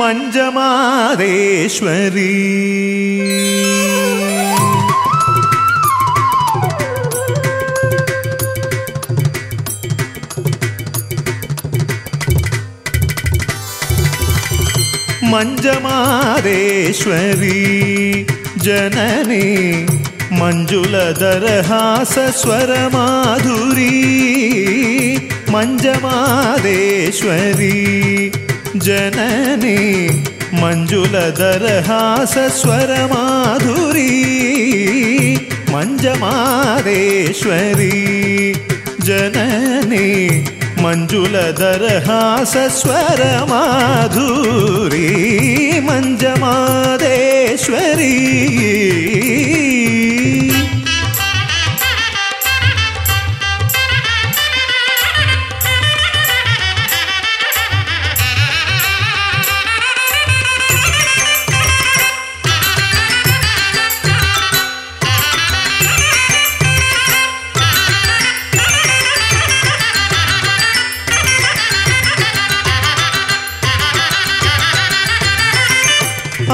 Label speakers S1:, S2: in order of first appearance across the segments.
S1: मञ्जमादेश्वरी मञ्जमादेश्वरी जननी मञ्जुलदरहासस्वरमाधुरी मञ्जमादेश्वरी जननी मञ्जुलदरहासस्वरमाधुरी मञ्जमादेश्वरी। जननी मञ्जुलदरहासस्वरमाधुरी मञ्जमादेश्वरी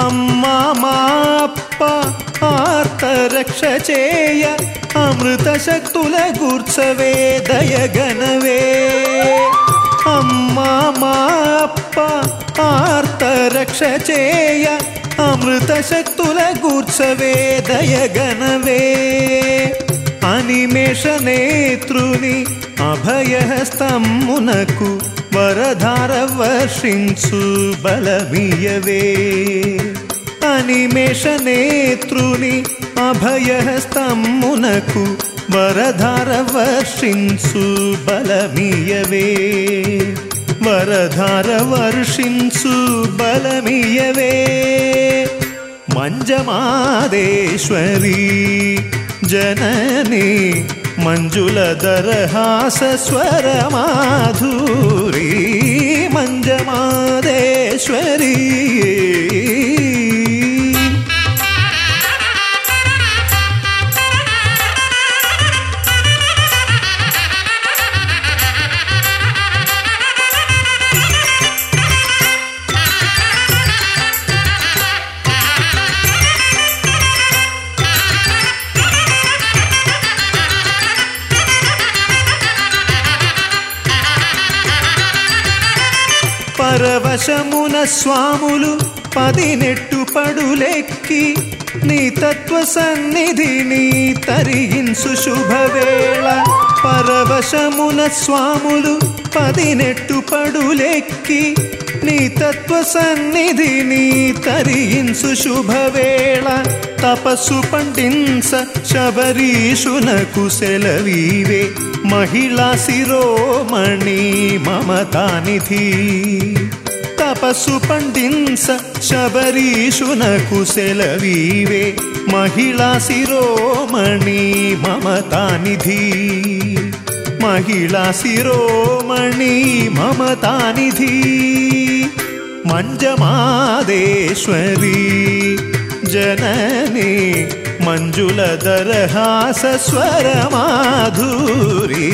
S1: అమ్మా మా అప్ప ఆర్తరక్ష చేయ అమృత శక్తుల కూర్చవే దయగనవే అమ్మా మా అప్ప ఆర్తరక్ష చేయ అమృత శక్తుల కూర్చవే దయగనవే అనిమేష నేత్రుని అభయహస్తమునకు వరధార వర్షించు బలమియవే అనిమేష నేత్రుని అభయహస్తమునకు వరధార వర్షించు బలమియవే వరధార వర్షించు బలమియవే మంజమాదేశ్వరీ జనని मञ्जुल मञ्जमादेश्वर పరవశమున స్వాములు పదినెట్టు పడులెక్కి నీ తత్వ సన్నిధిని తరిగించు శుభవేళ. పరవశమున స్వాములు పదినెట్టు పడులెక్కి నీ తత్వ సన్నిధిని తరిగించు శుభవేళ. తపస్సు పండించ శబరీషునకు సెలవీవే. మహిళా శిరోమణి మమతానిధి తపస్సు పండించ శబరీషునకు సెలవీవే మహిళా శిరోమణి మమతానిధి మహిళా శిరోమణి మమతానిధి మంజమాదేశ్వరీ జనని మంజులదరహాసస్వరమాధురీ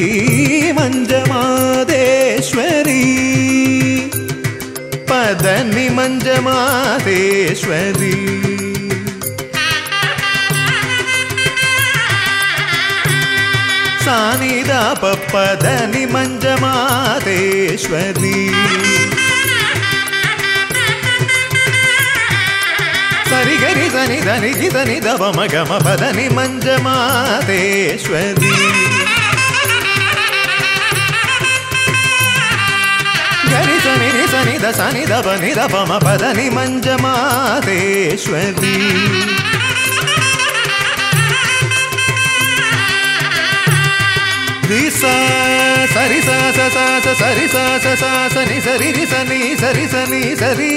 S1: పదని మంజమాదేశ్వరి. సానిదా పప్పదని మంజమాదేశ్వరి. సరిగరి సని ధని గి ధని దవ మగమ పదని మంజమాదేశ్వరి. నిద సని దబ నిద పమ పదని మంజమాదేశ్వరి సరి సరి సని సరి సని సరి సని సరి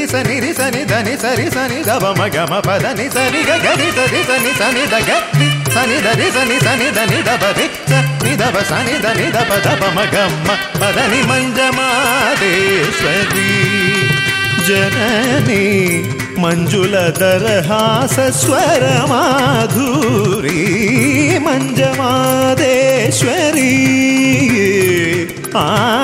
S1: సని రి సని ధని సరి సని దవ మగమ పద ని సరి గని సరి సని సని దగ సని ధరి సని సని దని దబ రిక్స నిధవ సని దని దబ దబ మగమ్మ పదని మంజమాదేశ్వరి. జనని మంజుల దరహాస స్వర మాధురి మంజమాదేశ్వరి. ఆ